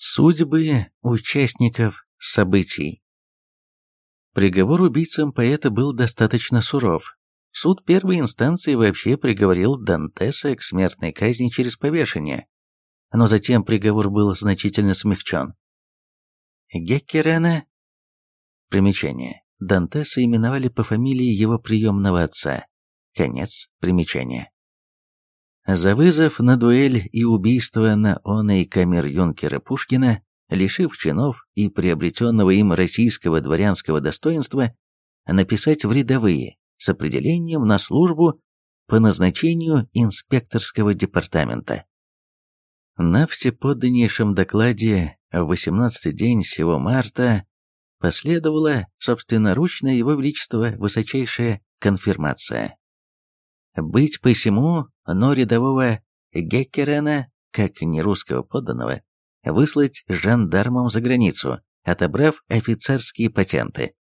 Судьбы участников событий Приговор убийцам поэта был достаточно суров. Суд первой инстанции вообще приговорил Дантеса к смертной казни через повешение, но затем приговор был значительно смягчен. Геккерена Примечание. Дантеса именовали по фамилии его приемного отца. Конец примечания. За вызов на дуэль и убийство на оной камер-юнкера Пушкина, лишив чинов и приобретенного им российского дворянского достоинства, написать в рядовые с определением на службу по назначению инспекторского департамента. На всеподданнейшем докладе в 18 день сего марта последовала собственноручная его величество высочайшая конфирмация. Быть посему, но рядового Геккерена, как нерусского подданного, выслать жандармам за границу, отобрав офицерские патенты.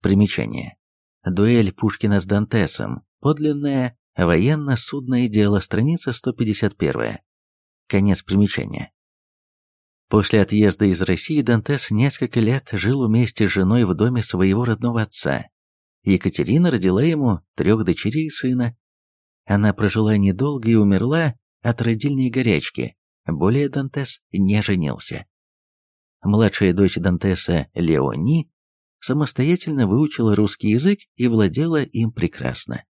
Примечание. Дуэль Пушкина с Дантесом. Подлинное военно-судное дело, страница 151. Конец примечания. После отъезда из России Дантес несколько лет жил вместе с женой в доме своего родного отца. Екатерина родила ему трех дочерей и сына. Она прожила недолго и умерла от родильной горячки. Более Дантес не женился. Младшая дочь Дантеса Леони самостоятельно выучила русский язык и владела им прекрасно.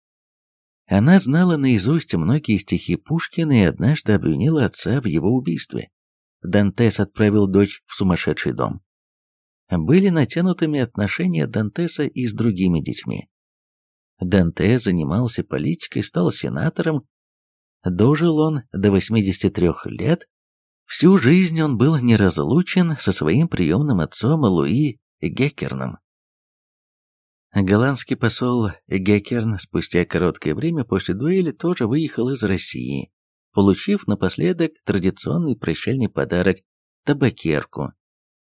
Она знала наизусть многие стихи Пушкина и однажды обвинила отца в его убийстве. Дантес отправил дочь в сумасшедший дом. Были натянутыми отношения Дантеса и с другими детьми. Данте занимался политикой, стал сенатором. Дожил он до 83 лет. Всю жизнь он был неразлучен со своим приемным отцом Луи Геккерном. Голландский посол Геккерн спустя короткое время после дуэли тоже выехал из России получив напоследок традиционный прощальный подарок – табакерку,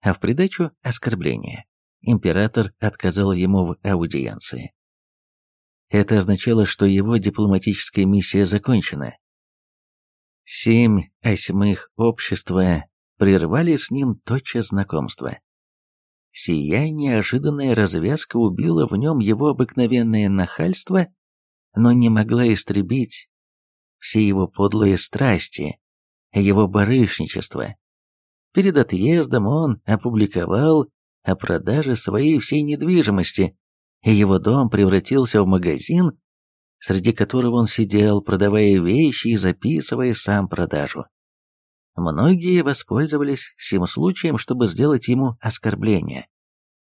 а в придачу – оскорбление. Император отказал ему в аудиенции. Это означало, что его дипломатическая миссия закончена. Семь осьмых общества прервали с ним тотчас знакомство. Сия неожиданная развязка убила в нем его обыкновенное нахальство, но не могла истребить все его подлые страсти, его барышничество. Перед отъездом он опубликовал о продаже своей всей недвижимости, и его дом превратился в магазин, среди которого он сидел, продавая вещи и записывая сам продажу. Многие воспользовались сим случаем, чтобы сделать ему оскорбление.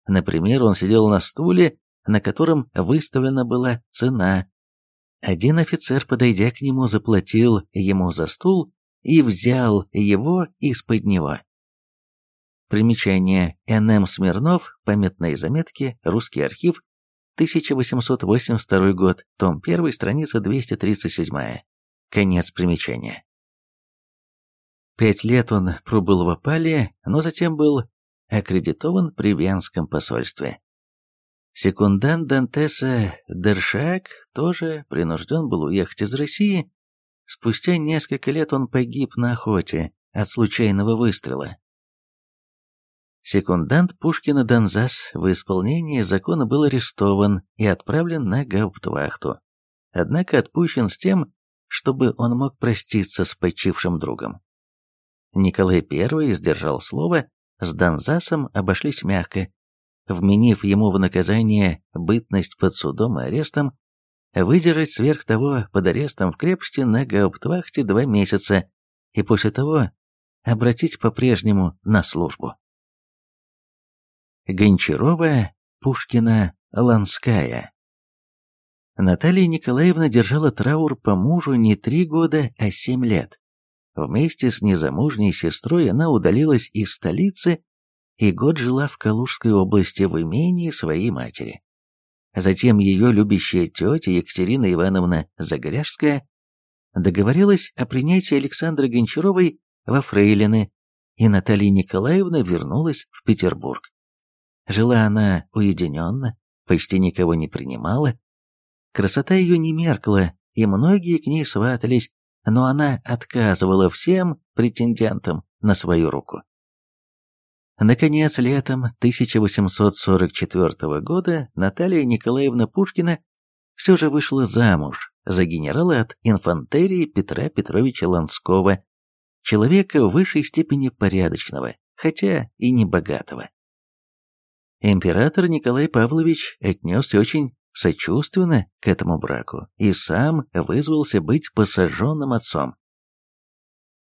Например, он сидел на стуле, на котором выставлена была цена, один офицер, подойдя к нему, заплатил ему за стул и взял его из-под него. Примечание. Н.М. Смирнов. Памятные заметки. Русский архив. 1882 год. Том 1. Страница 237. Конец примечания. Пять лет он пробыл в опале, но затем был аккредитован при Венском посольстве. Секундант Дантеса Дершак тоже принужден был уехать из России. Спустя несколько лет он погиб на охоте от случайного выстрела. Секундант Пушкина Донзас в исполнении закона был арестован и отправлен на гауптвахту, однако отпущен с тем, чтобы он мог проститься с почившим другом. Николай I сдержал слово, с Донзасом обошлись мягко, вменив ему в наказание бытность под судом и арестом, выдержать сверх того под арестом в крепости на гауптвахте два месяца и после того обратить по-прежнему на службу. Гончарова, Пушкина, Ланская Наталья Николаевна держала траур по мужу не три года, а семь лет. Вместе с незамужней сестрой она удалилась из столицы и год жила в Калужской области в имении своей матери. Затем ее любящая тетя Екатерина Ивановна Загоряжская договорилась о принятии Александры Гончаровой во Фрейлины, и Наталья Николаевна вернулась в Петербург. Жила она уединенно, почти никого не принимала. Красота ее не меркла, и многие к ней сватались, но она отказывала всем претендентам на свою руку. Наконец, летом 1844 года Наталья Николаевна Пушкина все же вышла замуж за генерала от инфантерии Петра Петровича Ланского, человека в высшей степени порядочного, хотя и не богатого. Император Николай Павлович отнесся очень сочувственно к этому браку и сам вызвался быть посаженным отцом.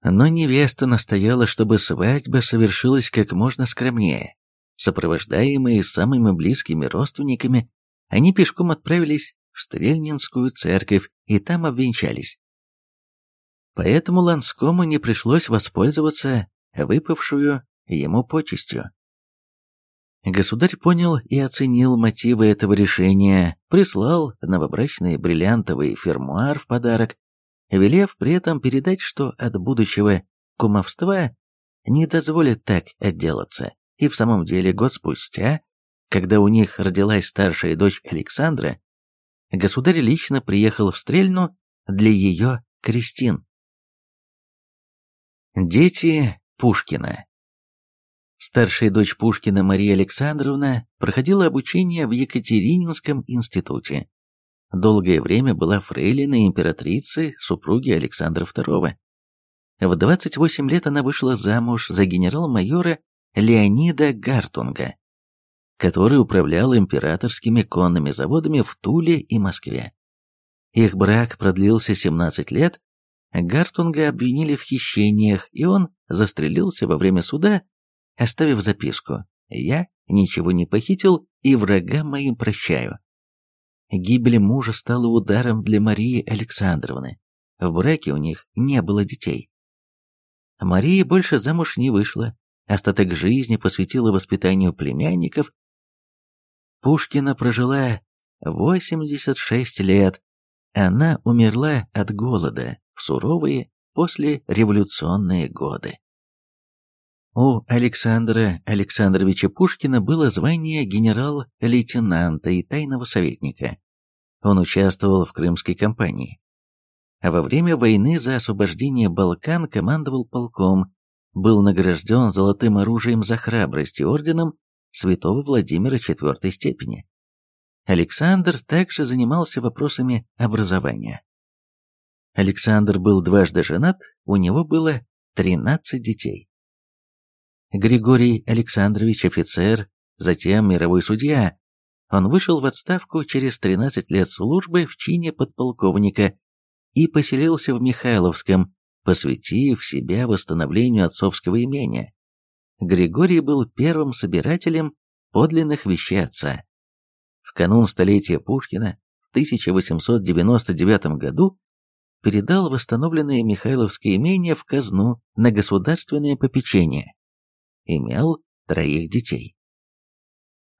Но невеста настояла, чтобы свадьба совершилась как можно скромнее. Сопровождаемые самыми близкими родственниками, они пешком отправились в Стрельнинскую церковь и там обвенчались. Поэтому Ланскому не пришлось воспользоваться выпавшую ему почестью. Государь понял и оценил мотивы этого решения, прислал новобрачный бриллиантовый фермуар в подарок, велев при этом передать, что от будущего кумовства не дозволит так отделаться. И в самом деле год спустя, когда у них родилась старшая дочь Александра, государь лично приехал в Стрельну для ее крестин. Дети Пушкина Старшая дочь Пушкина Мария Александровна проходила обучение в Екатерининском институте. Долгое время была фрейлиной императрицы, супруги Александра II. В 28 лет она вышла замуж за генерал-майора Леонида Гартунга, который управлял императорскими конными заводами в Туле и Москве. Их брак продлился 17 лет, Гартунга обвинили в хищениях, и он застрелился во время суда оставив записку «Я ничего не похитил и врагам моим прощаю». Гибель мужа стала ударом для Марии Александровны. В браке у них не было детей. Мария больше замуж не вышла, остаток жизни посвятила воспитанию племянников. Пушкина прожила 86 лет. Она умерла от голода в суровые послереволюционные годы. У Александра Александровича Пушкина было звание генерал-лейтенанта и тайного советника. Он участвовал в Крымской кампании. А во время войны за освобождение Балкан командовал полком, был награжден золотым оружием за храбрость и орденом святого Владимира IV степени. Александр также занимался вопросами образования. Александр был дважды женат, у него было 13 детей. Григорий Александрович офицер, затем мировой судья. Он вышел в отставку через 13 лет службы в чине подполковника и поселился в Михайловском, посвятив себя восстановлению отцовского имения. Григорий был первым собирателем подлинных вещей отца. В канун столетия Пушкина в 1899 году передал восстановленное Михайловское имение в казну на государственное попечение имел троих детей.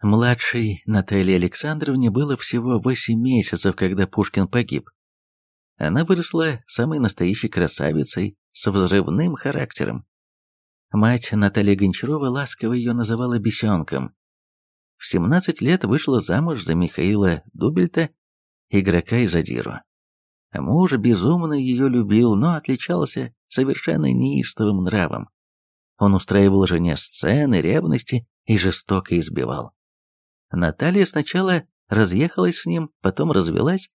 Младшей Наталье Александровне было всего 8 месяцев, когда Пушкин погиб. Она выросла самой настоящей красавицей с взрывным характером. Мать Наталья Гончарова ласково ее называла «бесенком». В 17 лет вышла замуж за Михаила Дубельта, игрока из Адиру. Муж безумно ее любил, но отличался совершенно неистовым нравом. Он устраивал жене сцены ревности и жестоко избивал. Наталья сначала разъехалась с ним, потом развелась.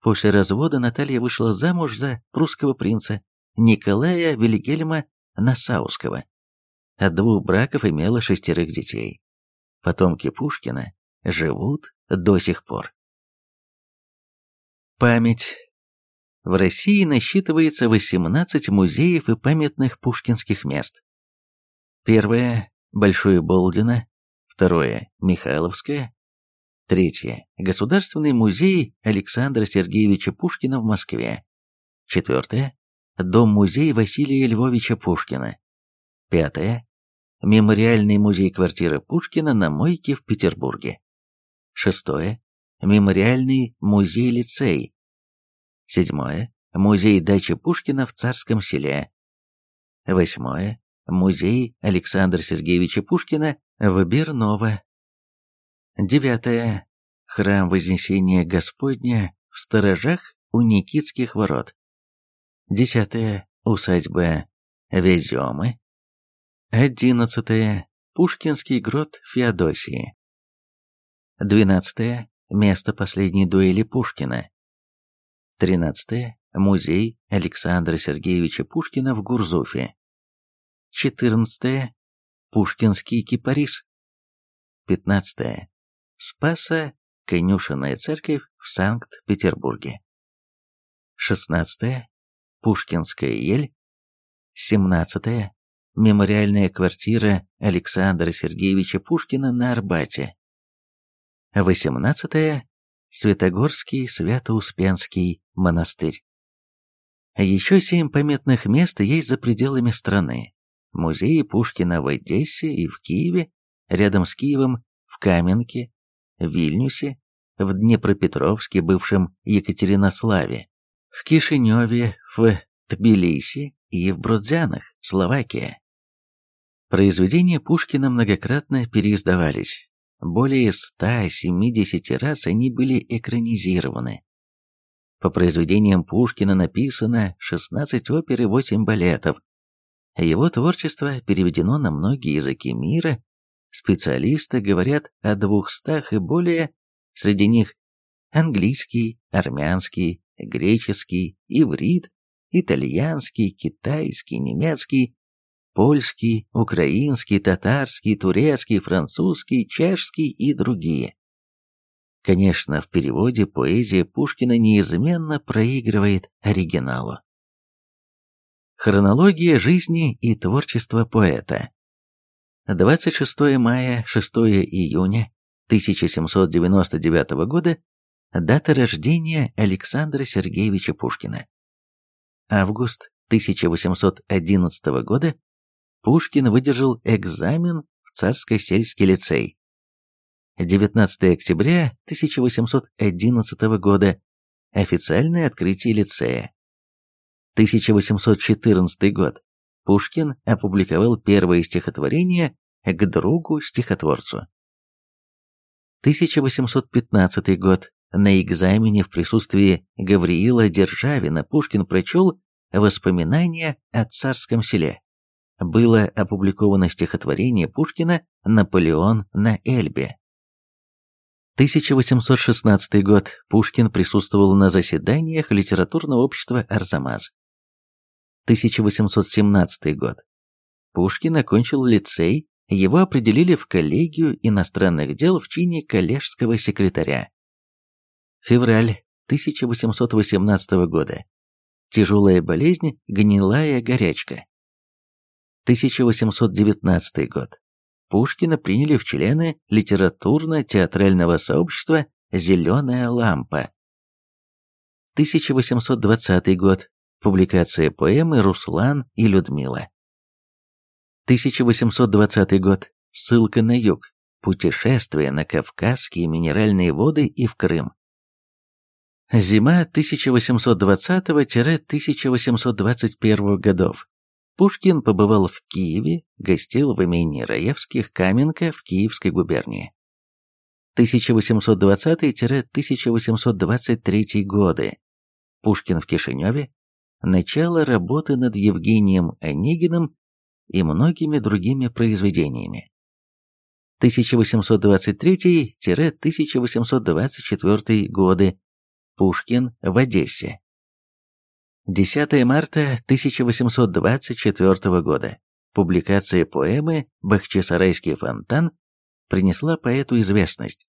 После развода Наталья вышла замуж за прусского принца Николая Вильгельма Насауского. От двух браков имела шестерых детей. Потомки Пушкина живут до сих пор. Память. В России насчитывается 18 музеев и памятных пушкинских мест. Первое – Большое Болдино. Второе – Михайловское. Третье – Государственный музей Александра Сергеевича Пушкина в Москве. Четвертое – Дом-музей Василия Львовича Пушкина. Пятое – Мемориальный музей-квартира Пушкина на Мойке в Петербурге. Шестое – Мемориальный музей-лицей. Седьмое – Музей дачи Пушкина в Царском селе. Восьмое Музей Александра Сергеевича Пушкина в Берново. Девятое. Храм Вознесения Господня в Сторожах у Никитских ворот. Десятое. Усадьба Веземы. Одиннадцатое. Пушкинский грот Феодосии. 12. Место последней дуэли Пушкина. 13. Музей Александра Сергеевича Пушкина в Гурзуфе. 14. Пушкинский кипарис. 15. Спаса конюшенная церковь в Санкт-Петербурге. 16. Пушкинская ель. 17. Мемориальная квартира Александра Сергеевича Пушкина на Арбате. 18. Святогорский Свято-Успенский монастырь. Еще семь памятных мест есть за пределами страны. Музеи Пушкина в Одессе и в Киеве, рядом с Киевом, в Каменке, в Вильнюсе, в Днепропетровске, бывшем Екатеринославе, в Кишиневе, в Тбилиси и в Бродзянах, Словакия. Произведения Пушкина многократно переиздавались. Более 170 раз они были экранизированы. По произведениям Пушкина написано 16 опер и 8 балетов. Его творчество переведено на многие языки мира. Специалисты говорят о двухстах и более, среди них английский, армянский, греческий, иврит, итальянский, китайский, немецкий, польский, украинский, татарский, турецкий, французский, чешский и другие. Конечно, в переводе поэзия Пушкина неизменно проигрывает оригиналу. Хронология жизни и творчества поэта. 26 мая, 6 июня 1799 года дата рождения Александра Сергеевича Пушкина. Август 1811 года Пушкин выдержал экзамен в Царско-сельский лицей. 19 октября 1811 года официальное открытие лицея. 1814 год. Пушкин опубликовал первое стихотворение к другу-стихотворцу. 1815 год. На экзамене в присутствии Гавриила Державина Пушкин прочел воспоминания о царском селе было опубликовано стихотворение Пушкина «Наполеон на Эльбе». 1816 год. Пушкин присутствовал на заседаниях литературного общества «Арзамас». 1817 год. Пушкин окончил лицей, его определили в коллегию иностранных дел в чине коллежского секретаря. Февраль 1818 года. Тяжелая болезнь, гнилая горячка. 1819 год. Пушкина приняли в члены литературно-театрального сообщества «Зеленая лампа». 1820 год. Публикация поэмы «Руслан и Людмила». 1820 год. Ссылка на юг. Путешествие на Кавказские минеральные воды и в Крым. Зима 1820-1821 годов. Пушкин побывал в Киеве, гостил в имении Раевских Каменка в Киевской губернии. 1820-1823 годы. Пушкин в Кишиневе. Начало работы над Евгением Онегиным и многими другими произведениями. 1823-1824 годы. Пушкин в Одессе. 10 марта 1824 года. Публикация поэмы «Бахчисарайский фонтан» принесла поэту известность.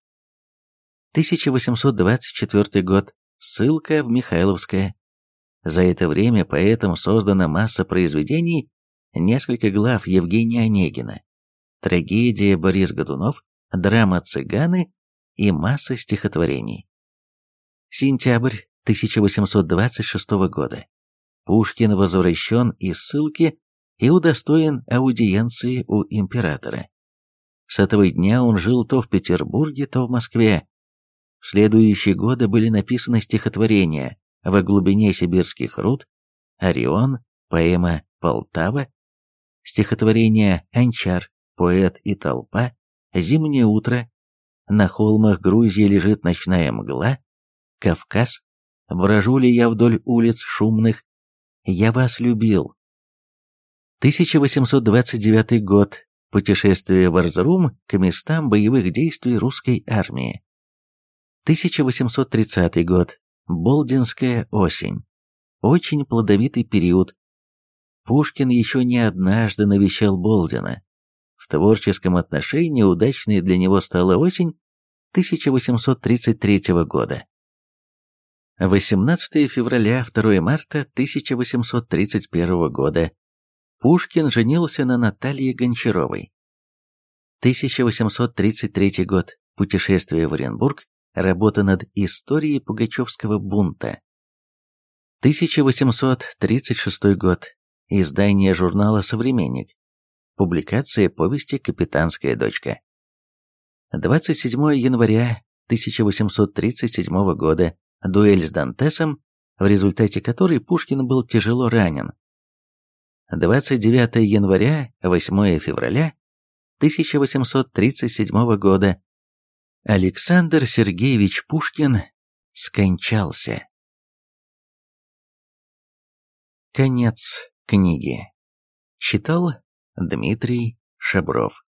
1824 год. Ссылка в Михайловское. За это время поэтом создана масса произведений, несколько глав Евгения Онегина, трагедия Борис Годунов, драма «Цыганы» и масса стихотворений. Сентябрь 1826 года. Пушкин возвращен из ссылки и удостоен аудиенции у императора. С этого дня он жил то в Петербурге, то в Москве. В следующие годы были написаны стихотворения «Во глубине сибирских руд», «Орион», поэма «Полтава», стихотворения «Анчар», «Поэт и толпа», «Зимнее утро», «На холмах Грузии лежит ночная мгла», «Кавказ», Брожу ли я вдоль улиц шумных? Я вас любил. 1829 год. Путешествие в Арзрум к местам боевых действий русской армии. 1830 год. Болдинская осень. Очень плодовитый период. Пушкин еще не однажды навещал Болдина. В творческом отношении удачной для него стала осень 1833 года. 18 февраля 2 марта 1831 года. Пушкин женился на Наталье Гончаровой. 1833 год. Путешествие в Оренбург. Работа над историей Пугачевского бунта. 1836 год. Издание журнала «Современник». Публикация повести «Капитанская дочка». 27 января 1837 года дуэль с Дантесом, в результате которой Пушкин был тяжело ранен. 29 января, 8 февраля 1837 года Александр Сергеевич Пушкин скончался. Конец книги. Читал Дмитрий Шабров.